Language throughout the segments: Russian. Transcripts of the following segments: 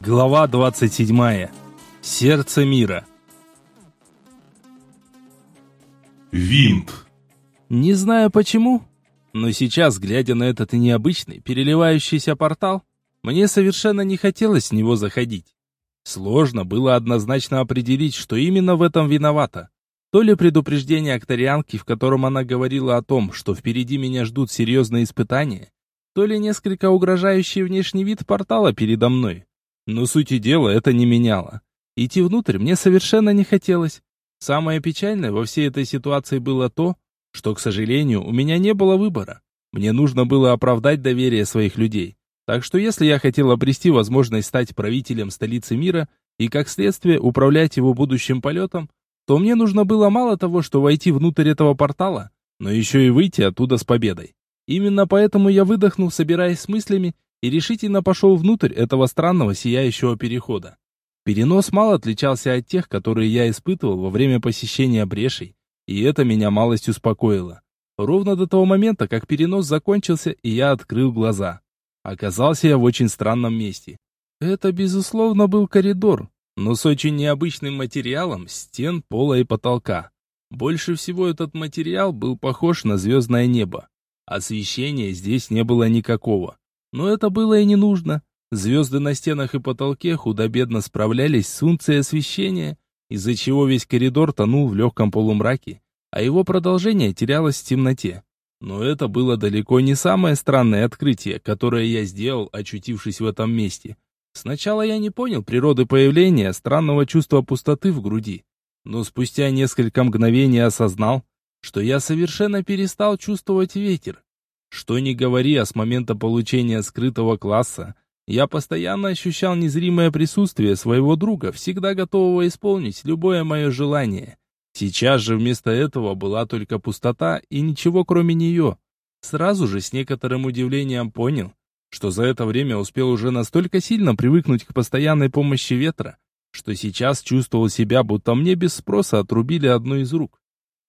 Глава 27. Сердце мира. Винт. Не знаю почему, но сейчас, глядя на этот необычный, переливающийся портал, мне совершенно не хотелось в него заходить. Сложно было однозначно определить, что именно в этом виновато. То ли предупреждение акторианки, в котором она говорила о том, что впереди меня ждут серьезные испытания, то ли несколько угрожающий внешний вид портала передо мной. Но сути дела это не меняло. Идти внутрь мне совершенно не хотелось. Самое печальное во всей этой ситуации было то, что, к сожалению, у меня не было выбора. Мне нужно было оправдать доверие своих людей. Так что если я хотел обрести возможность стать правителем столицы мира и, как следствие, управлять его будущим полетом, то мне нужно было мало того, что войти внутрь этого портала, но еще и выйти оттуда с победой. Именно поэтому я выдохнул, собираясь с мыслями, и решительно пошел внутрь этого странного сияющего перехода. Перенос мало отличался от тех, которые я испытывал во время посещения брешей, и это меня малость успокоило. Ровно до того момента, как перенос закончился, и я открыл глаза. Оказался я в очень странном месте. Это, безусловно, был коридор, но с очень необычным материалом стен, пола и потолка. Больше всего этот материал был похож на звездное небо. Освещения здесь не было никакого. Но это было и не нужно. Звезды на стенах и потолке худо-бедно справлялись с функцией освещения, из-за чего весь коридор тонул в легком полумраке, а его продолжение терялось в темноте. Но это было далеко не самое странное открытие, которое я сделал, очутившись в этом месте. Сначала я не понял природы появления странного чувства пустоты в груди, но спустя несколько мгновений осознал, что я совершенно перестал чувствовать ветер, что ни говори, а с момента получения скрытого класса, я постоянно ощущал незримое присутствие своего друга, всегда готового исполнить любое мое желание. Сейчас же вместо этого была только пустота и ничего кроме нее. Сразу же с некоторым удивлением понял, что за это время успел уже настолько сильно привыкнуть к постоянной помощи ветра, что сейчас чувствовал себя, будто мне без спроса отрубили одну из рук.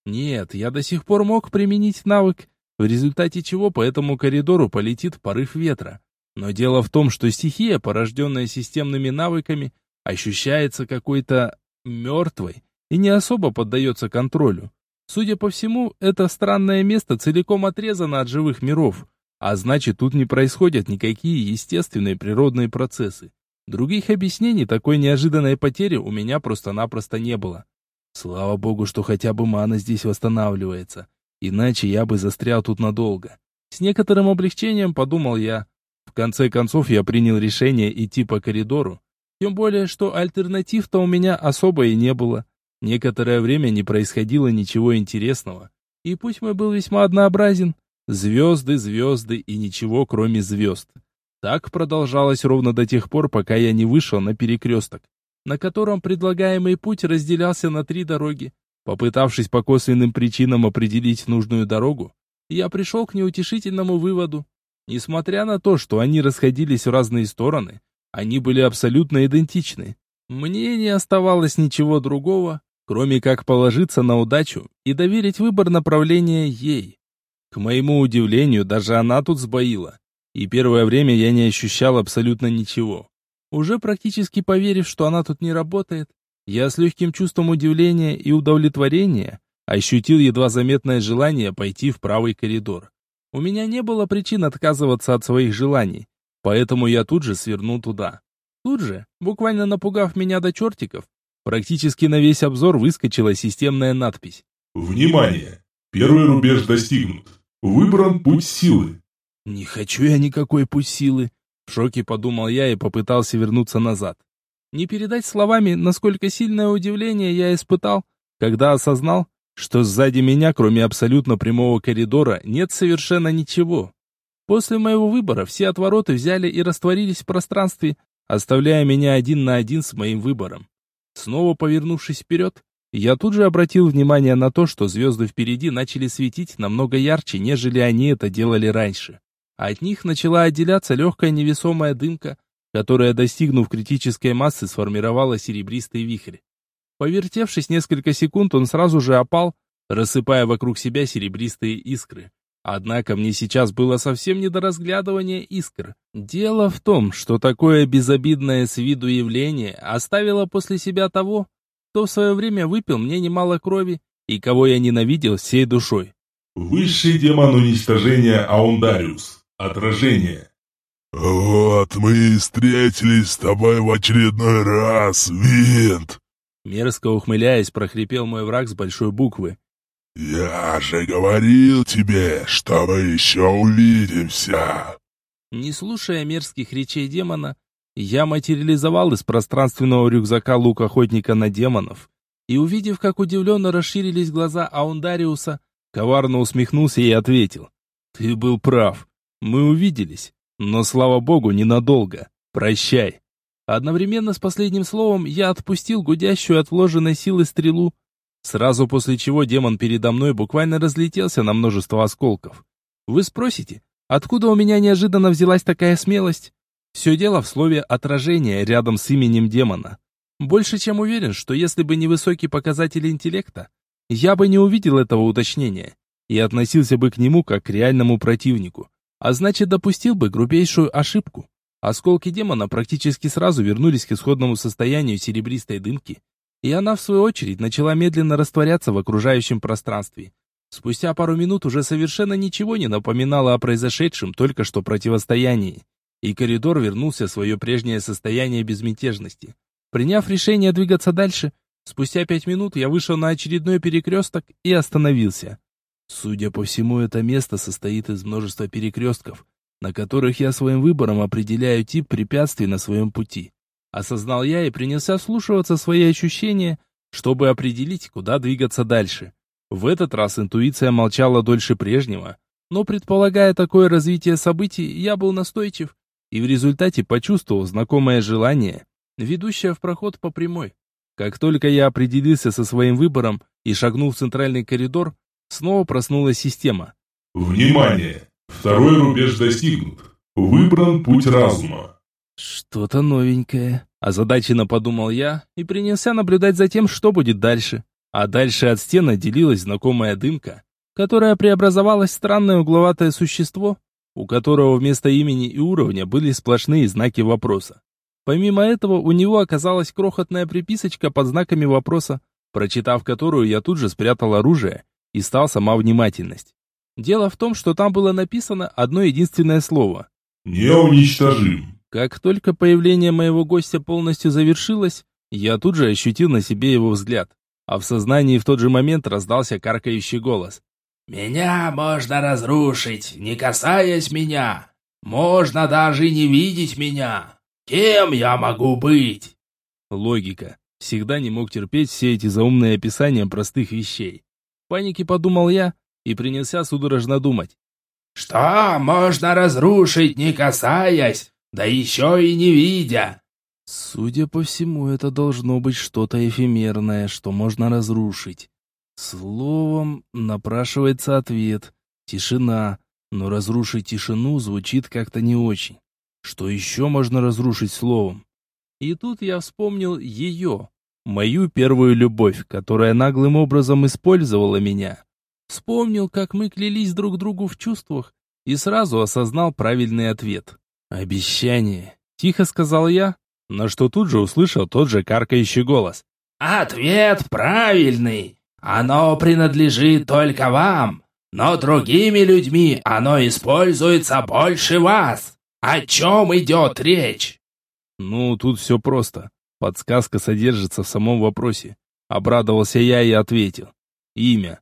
Нет, я до сих пор мог применить навык, в результате чего по этому коридору полетит порыв ветра. Но дело в том, что стихия, порожденная системными навыками, ощущается какой-то мертвой и не особо поддается контролю. Судя по всему, это странное место целиком отрезано от живых миров, а значит тут не происходят никакие естественные природные процессы. Других объяснений такой неожиданной потери у меня просто-напросто не было. Слава богу, что хотя бы мана здесь восстанавливается. Иначе я бы застрял тут надолго. С некоторым облегчением подумал я. В конце концов я принял решение идти по коридору. Тем более, что альтернатив-то у меня особо и не было. Некоторое время не происходило ничего интересного. И путь мой был весьма однообразен. Звезды, звезды и ничего, кроме звезд. Так продолжалось ровно до тех пор, пока я не вышел на перекресток, на котором предлагаемый путь разделялся на три дороги. Попытавшись по косвенным причинам определить нужную дорогу, я пришел к неутешительному выводу. Несмотря на то, что они расходились в разные стороны, они были абсолютно идентичны. Мне не оставалось ничего другого, кроме как положиться на удачу и доверить выбор направления ей. К моему удивлению, даже она тут сбоила, и первое время я не ощущал абсолютно ничего. Уже практически поверив, что она тут не работает, я с легким чувством удивления и удовлетворения ощутил едва заметное желание пойти в правый коридор. У меня не было причин отказываться от своих желаний, поэтому я тут же свернул туда. Тут же, буквально напугав меня до чертиков, практически на весь обзор выскочила системная надпись. «Внимание! Первый рубеж достигнут. Выбран путь силы». «Не хочу я никакой путь силы», — в шоке подумал я и попытался вернуться назад. Не передать словами, насколько сильное удивление я испытал, когда осознал, что сзади меня, кроме абсолютно прямого коридора, нет совершенно ничего. После моего выбора все отвороты взяли и растворились в пространстве, оставляя меня один на один с моим выбором. Снова повернувшись вперед, я тут же обратил внимание на то, что звезды впереди начали светить намного ярче, нежели они это делали раньше. От них начала отделяться легкая невесомая дымка, которая, достигнув критической массы, сформировала серебристый вихрь. Повертевшись несколько секунд, он сразу же опал, рассыпая вокруг себя серебристые искры. Однако мне сейчас было совсем не до разглядывания искр. Дело в том, что такое безобидное с виду явление оставило после себя того, кто в свое время выпил мне немало крови и кого я ненавидел всей душой. Высший демон уничтожения Аундариус. Отражение. «Вот мы и встретились с тобой в очередной раз, Винт!» Мерзко ухмыляясь, прохрипел мой враг с большой буквы. «Я же говорил тебе, что мы еще увидимся!» Не слушая мерзких речей демона, я материализовал из пространственного рюкзака лук охотника на демонов и, увидев, как удивленно расширились глаза Аундариуса, коварно усмехнулся и ответил. «Ты был прав. Мы увиделись. Но, слава богу, ненадолго. Прощай. Одновременно с последним словом я отпустил гудящую от вложенной силы стрелу, сразу после чего демон передо мной буквально разлетелся на множество осколков. Вы спросите, откуда у меня неожиданно взялась такая смелость? Все дело в слове «отражение» рядом с именем демона. Больше чем уверен, что если бы не высокий показатель интеллекта, я бы не увидел этого уточнения и относился бы к нему как к реальному противнику а значит допустил бы грубейшую ошибку. Осколки демона практически сразу вернулись к исходному состоянию серебристой дымки, и она, в свою очередь, начала медленно растворяться в окружающем пространстве. Спустя пару минут уже совершенно ничего не напоминало о произошедшем только что противостоянии, и коридор вернулся в свое прежнее состояние безмятежности. Приняв решение двигаться дальше, спустя пять минут я вышел на очередной перекресток и остановился. Судя по всему, это место состоит из множества перекрестков, на которых я своим выбором определяю тип препятствий на своем пути. Осознал я и принялся вслушиваться в свои ощущения, чтобы определить, куда двигаться дальше. В этот раз интуиция молчала дольше прежнего, но предполагая такое развитие событий, я был настойчив и в результате почувствовал знакомое желание, ведущее в проход по прямой. Как только я определился со своим выбором и шагнул в центральный коридор, Снова проснулась система. Внимание! Второй рубеж достигнут. Выбран путь разума. Что-то новенькое. Озадаченно подумал я и принялся наблюдать за тем, что будет дальше. А дальше от стены делилась знакомая дымка, которая преобразовалась в странное угловатое существо, у которого вместо имени и уровня были сплошные знаки вопроса. Помимо этого, у него оказалась крохотная приписочка под знаками вопроса, прочитав которую, я тут же спрятал оружие и стал сама внимательность. Дело в том, что там было написано одно единственное слово. «Неуничтожим». Как только появление моего гостя полностью завершилось, я тут же ощутил на себе его взгляд, а в сознании в тот же момент раздался каркающий голос. «Меня можно разрушить, не касаясь меня. Можно даже не видеть меня. Кем я могу быть?» Логика. Всегда не мог терпеть все эти заумные описания простых вещей панике подумал я и принялся судорожно думать. «Что можно разрушить, не касаясь, да еще и не видя?» Судя по всему, это должно быть что-то эфемерное, что можно разрушить. Словом, напрашивается ответ. Тишина. Но разрушить тишину звучит как-то не очень. Что еще можно разрушить словом? И тут я вспомнил ее, Мою первую любовь, которая наглым образом использовала меня. Вспомнил, как мы клялись друг другу в чувствах, и сразу осознал правильный ответ. «Обещание», — тихо сказал я, на что тут же услышал тот же каркающий голос. «Ответ правильный. Оно принадлежит только вам, но другими людьми оно используется больше вас. О чем идет речь?» «Ну, тут все просто. Подсказка содержится в самом вопросе. Обрадовался я и ответил. Имя.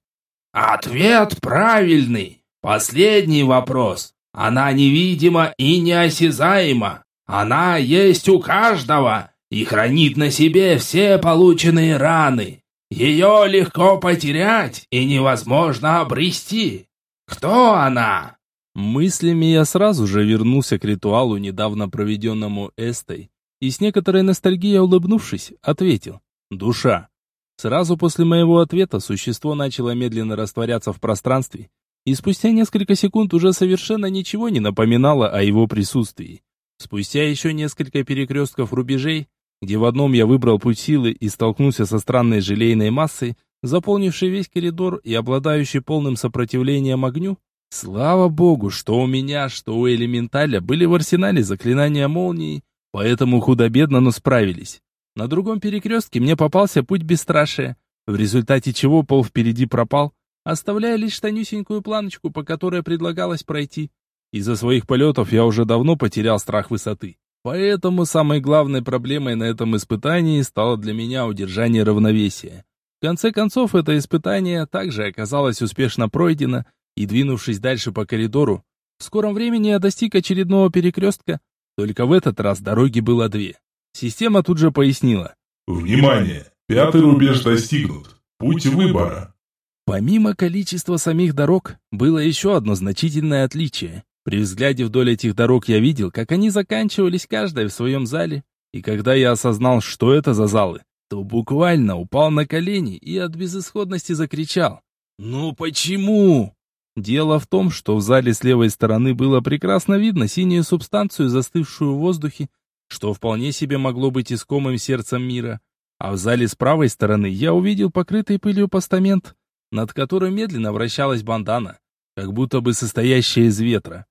Ответ правильный. Последний вопрос. Она невидима и неосязаема. Она есть у каждого и хранит на себе все полученные раны. Ее легко потерять и невозможно обрести. Кто она? Мыслями я сразу же вернулся к ритуалу, недавно проведенному Эстой, и с некоторой ностальгией улыбнувшись, ответил «Душа». Сразу после моего ответа существо начало медленно растворяться в пространстве, и спустя несколько секунд уже совершенно ничего не напоминало о его присутствии. Спустя еще несколько перекрестков рубежей, где в одном я выбрал путь силы и столкнулся со странной желейной массой, заполнившей весь коридор и обладающей полным сопротивлением огню, Слава богу, что у меня, что у элементаля были в арсенале заклинания молнии, поэтому худо-бедно, но справились. На другом перекрестке мне попался путь бесстрашия, в результате чего пол впереди пропал, оставляя лишь тонюсенькую планочку, по которой предлагалось пройти. Из-за своих полетов я уже давно потерял страх высоты. Поэтому самой главной проблемой на этом испытании стало для меня удержание равновесия. В конце концов, это испытание также оказалось успешно пройдено, и двинувшись дальше по коридору, в скором времени я достиг очередного перекрестка, только в этот раз дороги было две. Система тут же пояснила. Внимание! Пятый рубеж достигнут. Путь выбора. Помимо количества самих дорог, было еще одно значительное отличие. При взгляде вдоль этих дорог я видел, как они заканчивались каждая в своем зале, и когда я осознал, что это за залы, то буквально упал на колени и от безысходности закричал. «Ну почему?» Дело в том, что в зале с левой стороны было прекрасно видно синюю субстанцию, застывшую в воздухе, что вполне себе могло быть искомым сердцем мира. А в зале с правой стороны я увидел покрытый пылью постамент, над которым медленно вращалась бандана, как будто бы состоящая из ветра.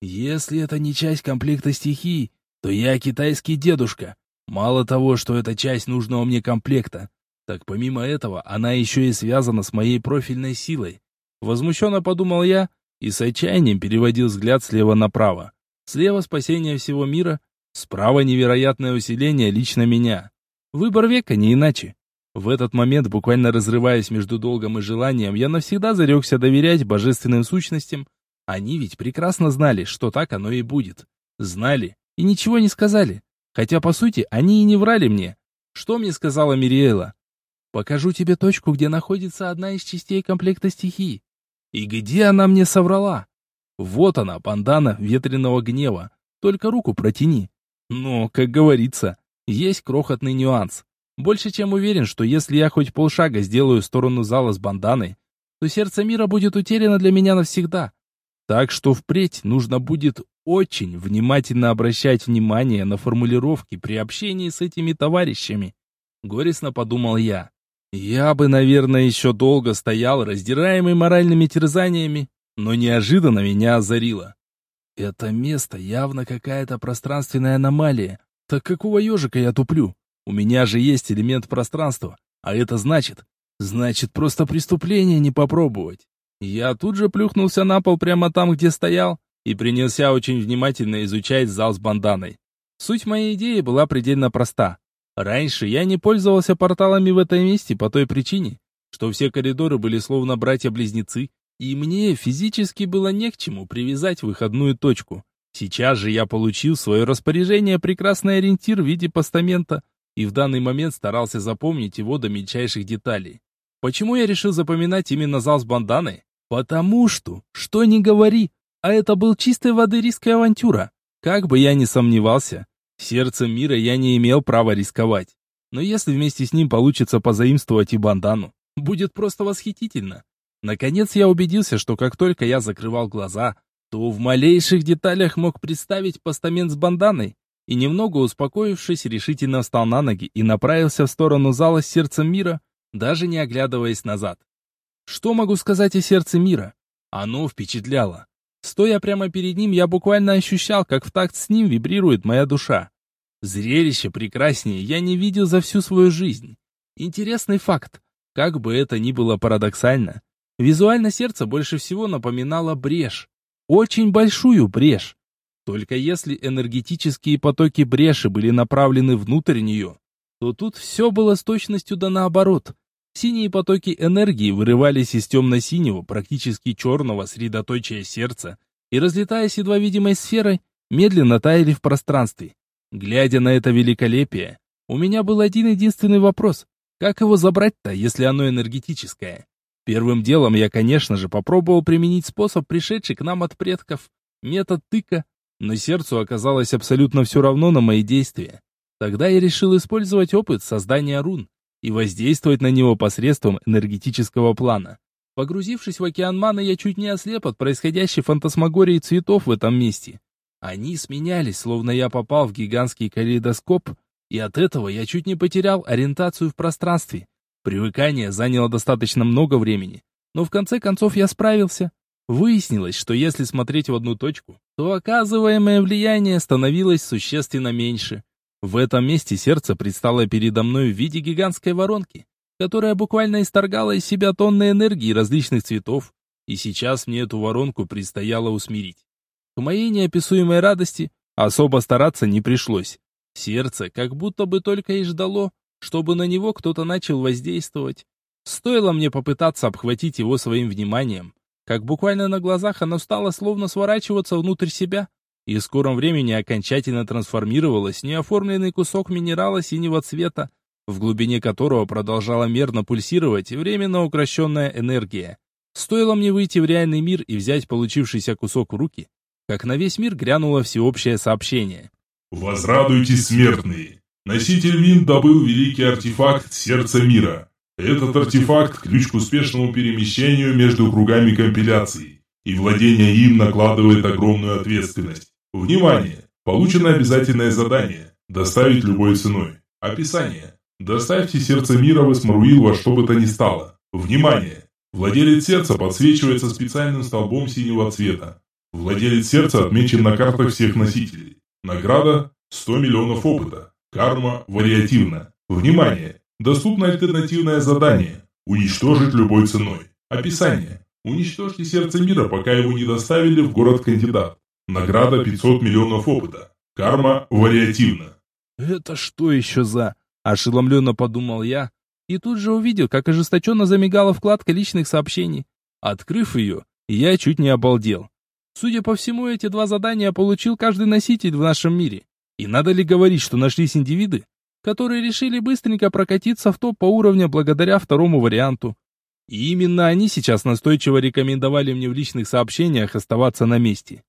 Если это не часть комплекта стихий, то я китайский дедушка. Мало того, что это часть нужного мне комплекта, так помимо этого она еще и связана с моей профильной силой. Возмущенно подумал я и с отчаянием переводил взгляд слева направо. Слева спасение всего мира, справа невероятное усиление лично меня. Выбор века не иначе. В этот момент, буквально разрываясь между долгом и желанием, я навсегда зарекся доверять божественным сущностям. Они ведь прекрасно знали, что так оно и будет. Знали и ничего не сказали. Хотя, по сути, они и не врали мне. Что мне сказала Мириэла? «Покажу тебе точку, где находится одна из частей комплекта стихий. И где она мне соврала? Вот она, бандана ветреного гнева. Только руку протяни. Но, как говорится, есть крохотный нюанс. Больше чем уверен, что если я хоть полшага сделаю в сторону зала с банданой, то сердце мира будет утеряно для меня навсегда. Так что впредь нужно будет очень внимательно обращать внимание на формулировки при общении с этими товарищами. Горестно подумал я. Я бы, наверное, еще долго стоял, раздираемый моральными терзаниями, но неожиданно меня озарило. Это место явно какая-то пространственная аномалия. Так какого ежика я туплю? У меня же есть элемент пространства, а это значит... Значит, просто преступление не попробовать. Я тут же плюхнулся на пол прямо там, где стоял, и принялся очень внимательно изучать зал с банданой. Суть моей идеи была предельно проста. Раньше я не пользовался порталами в этом месте по той причине, что все коридоры были словно братья-близнецы, и мне физически было не к чему привязать выходную точку. Сейчас же я получил в свое распоряжение прекрасный ориентир в виде постамента, и в данный момент старался запомнить его до мельчайших деталей. Почему я решил запоминать именно зал с банданой? Потому что, что не говори, а это был чистой воды риск и авантюра. Как бы я ни сомневался, Сердцем мира я не имел права рисковать. Но если вместе с ним получится позаимствовать и бандану, будет просто восхитительно. Наконец я убедился, что как только я закрывал глаза, то в малейших деталях мог представить постамент с банданой, и немного успокоившись, решительно встал на ноги и направился в сторону зала с сердцем мира, даже не оглядываясь назад. Что могу сказать о сердце мира? Оно впечатляло. Стоя прямо перед ним, я буквально ощущал, как в такт с ним вибрирует моя душа. Зрелище прекраснее я не видел за всю свою жизнь. Интересный факт. Как бы это ни было парадоксально, визуально сердце больше всего напоминало брешь. Очень большую брешь. Только если энергетические потоки бреши были направлены внутрь нее, то тут все было с точностью да наоборот. Синие потоки энергии вырывались из темно-синего, практически черного средоточия сердца и, разлетаясь едва видимой сферой, медленно таяли в пространстве. Глядя на это великолепие, у меня был один единственный вопрос. Как его забрать-то, если оно энергетическое? Первым делом я, конечно же, попробовал применить способ, пришедший к нам от предков, метод тыка, но сердцу оказалось абсолютно все равно на мои действия. Тогда я решил использовать опыт создания рун и воздействовать на него посредством энергетического плана. Погрузившись в океан маны, я чуть не ослеп от происходящей фантасмагории цветов в этом месте. Они сменялись, словно я попал в гигантский калейдоскоп, и от этого я чуть не потерял ориентацию в пространстве. Привыкание заняло достаточно много времени, но в конце концов я справился. Выяснилось, что если смотреть в одну точку, то оказываемое влияние становилось существенно меньше. В этом месте сердце предстало передо мной в виде гигантской воронки, которая буквально исторгала из себя тонны энергии различных цветов, и сейчас мне эту воронку предстояло усмирить. К моей неописуемой радости особо стараться не пришлось. Сердце как будто бы только и ждало, чтобы на него кто-то начал воздействовать. Стоило мне попытаться обхватить его своим вниманием, как буквально на глазах оно стало словно сворачиваться внутрь себя, и в скором времени окончательно трансформировалось в неоформленный кусок минерала синего цвета, в глубине которого продолжала мерно пульсировать временно укращенная энергия. Стоило мне выйти в реальный мир и взять получившийся кусок в руки, как на весь мир грянуло всеобщее сообщение. «Возрадуйтесь, смертные! Носитель Вин добыл великий артефакт Сердца Мира. Этот артефакт – ключ к успешному перемещению между кругами компиляции, и владение им накладывает огромную ответственность. Внимание! Получено обязательное задание – доставить любой ценой. Описание. Доставьте сердце мира в Эсмаруил во что бы то ни стало. Внимание! Владелец сердца подсвечивается специальным столбом синего цвета. Владелец сердца отмечен на картах всех носителей. Награда – 100 миллионов опыта. Карма вариативна. Внимание! Доступно альтернативное задание – уничтожить любой ценой. Описание. Уничтожьте сердце мира, пока его не доставили в город-кандидат. Награда 500 миллионов опыта. Карма вариативна. «Это что еще за...» – ошеломленно подумал я. И тут же увидел, как ожесточенно замигала вкладка личных сообщений. Открыв ее, я чуть не обалдел. Судя по всему, эти два задания получил каждый носитель в нашем мире. И надо ли говорить, что нашлись индивиды, которые решили быстренько прокатиться в топ по уровню благодаря второму варианту. И именно они сейчас настойчиво рекомендовали мне в личных сообщениях оставаться на месте.